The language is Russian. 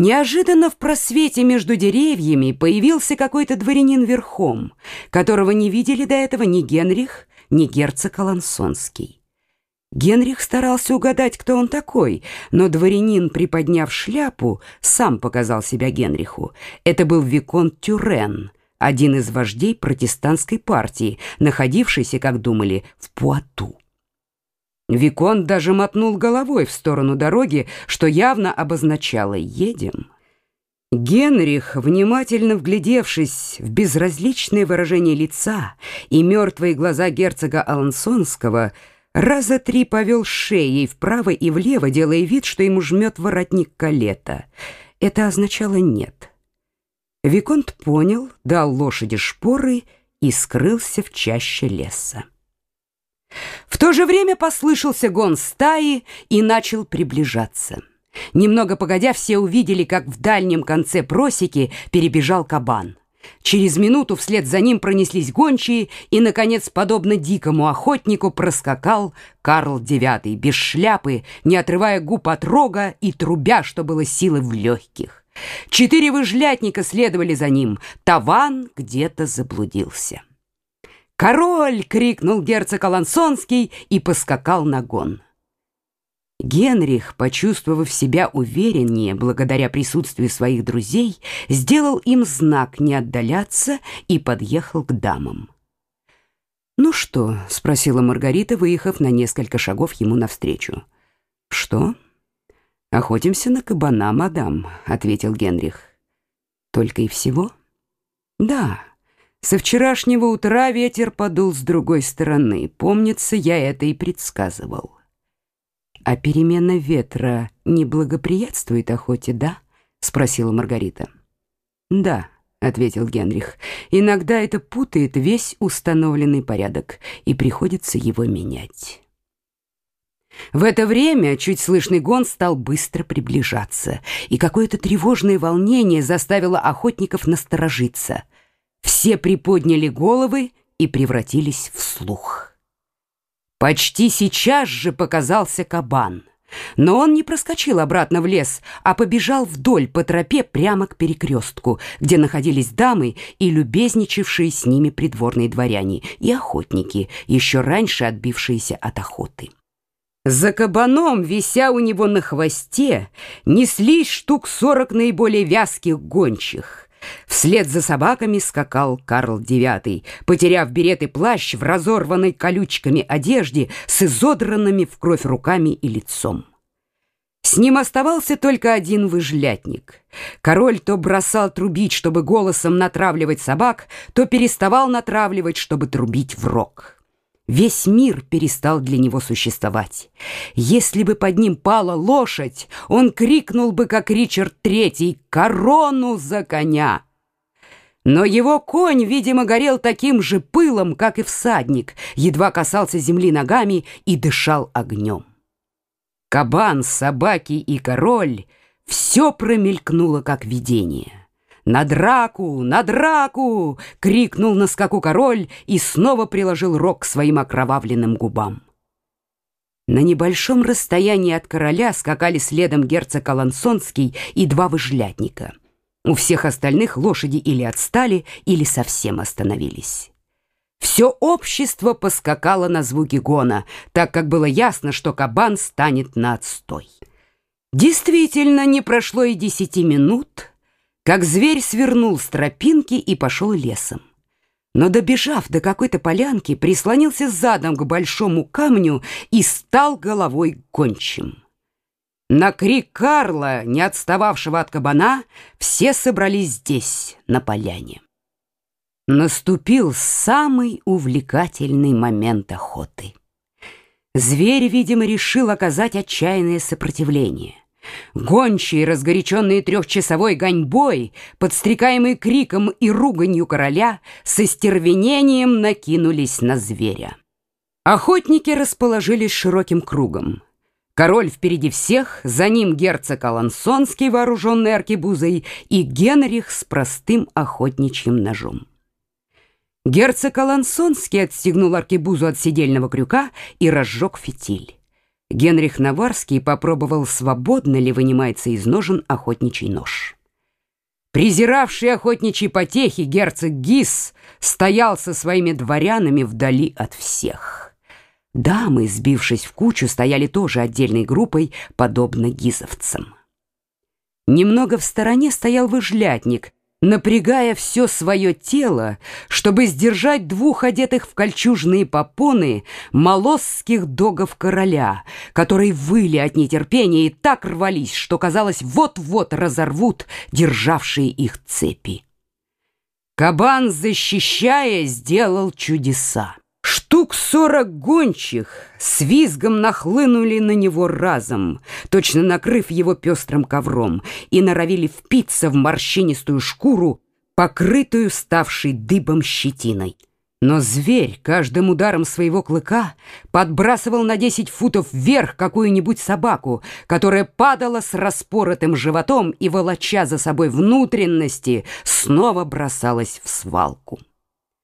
Неожиданно в просвете между деревьями появился какой-то дворянин верхом, которого не видели до этого ни Генрих, ни герцог Алансонский. Генрих старался угадать, кто он такой, но дворянин, приподняв шляпу, сам показал себя Генриху. Это был Виконт Тюрен, один из вождей протестантской партии, находившийся, как думали, в Пуату. Викон даже мотнул головой в сторону дороги, что явно обозначало «едем». Генрих, внимательно вглядевшись в безразличное выражение лица и мертвые глаза герцога Алансонского, раза три повел шеей вправо и влево, делая вид, что ему жмет воротник калета. Это означало «нет». Виконт понял, дал лошади шпоры и скрылся в чаще леса. В то же время послышался гон стаи и начал приближаться. Немного погодя, все увидели, как в дальнем конце просеки перебежал кабан. Через минуту вслед за ним пронеслись гончие, и, наконец, подобно дикому охотнику, проскакал Карл IX без шляпы, не отрывая губ от рога и трубя, что было силы в легких. Четыре выжлятника следовали за ним. Таван где-то заблудился. «Король!» — крикнул герцог Алансонский и поскакал на гон. Генрих, почувствовав себя увереннее благодаря присутствию своих друзей, сделал им знак не отдаляться и подъехал к дамам. «Ну что?» — спросила Маргарита, выехав на несколько шагов ему навстречу. «Что?» «Охотимся на кабана, мадам», — ответил Генрих. «Только и всего?» «Да». Со вчерашнего утра ветер подул с другой стороны. Помнится, я это и предсказывал. А перемена ветра не благоприятствует охоте, да? спросила Маргарита. Да, ответил Генрих. Иногда это путает весь установленный порядок, и приходится его менять. В это время чуть слышный гон стал быстро приближаться, и какое-то тревожное волнение заставило охотников насторожиться — все приподняли головы и превратились в слух. Почти сейчас же показался кабан, но он не проскочил обратно в лес, а побежал вдоль по тропе прямо к перекрестку, где находились дамы и любезничавшие с ними придворные дворяне и охотники, еще раньше отбившиеся от охоты. За кабаном, вися у него на хвосте, неслись штук сорок наиболее вязких гончих — Вслед за собаками скакал Карл IX, потеряв берет и плащ в разорванной колючками одежде с изодранными в кровь руками и лицом. С ним оставался только один выжлятник. Король то бросал трубить, чтобы голосом натравливать собак, то переставал натравливать, чтобы трубить в рог. Весь мир перестал для него существовать. Если бы под ним пала лошадь, он крикнул бы, как Ричард Третий, «Корону за коня!» Но его конь, видимо, горел таким же пылом, как и всадник, едва касался земли ногами и дышал огнем. Кабан, собаки и король — все промелькнуло, как видение. «На драку! На драку!» — крикнул на скаку король и снова приложил рог к своим окровавленным губам. На небольшом расстоянии от короля скакали следом герцог Алансонский и два выжлятника. У всех остальных лошади или отстали, или совсем остановились. Все общество поскакало на звуки гона, так как было ясно, что кабан станет на отстой. Действительно, не прошло и десяти минут, как зверь свернул с тропинки и пошел лесом. Но, добежав до какой-то полянки, прислонился задом к большому камню и стал головой гончим. На крик Карла, не отстававшего от кабана, все собрались здесь, на поляне. Наступил самый увлекательный момент охоты. Зверь, видимо, решил оказать отчаянное сопротивление — Гончие, разгоряченные трехчасовой гоньбой, подстрекаемые криком и руганью короля, со стервенением накинулись на зверя. Охотники расположились широким кругом. Король впереди всех, за ним герцог Алансонский, вооруженный аркебузой, и Генрих с простым охотничьим ножом. Герцог Алансонский отстегнул аркебузу от седельного крюка и разжег фитиль. Генрих Наварский попробовал, свободно ли вынимается из ножен охотничий нож. Презиравший охотничьи потехи герцог Гис стоял со своими дворянами вдали от всех. Дамы, сбившись в кучу, стояли тоже отдельной группой, подобно гизовцам. Немного в стороне стоял выжлятник, напрягая все свое тело, чтобы сдержать двух одетых в кольчужные попоны молосских догов короля, которые выли от нетерпения и так рвались, что, казалось, вот-вот разорвут державшие их цепи. Кабан, защищая, сделал чудеса. Штук сорок гончих с визгом нахлынули на него разом, точно накрыв его пестрым ковром, и норовили впиться в морщинистую шкуру, покрытую ставшей дыбом щетиной. Но зверь каждым ударом своего клыка подбрасывал на десять футов вверх какую-нибудь собаку, которая падала с распоротым животом и, волоча за собой внутренности, снова бросалась в свалку.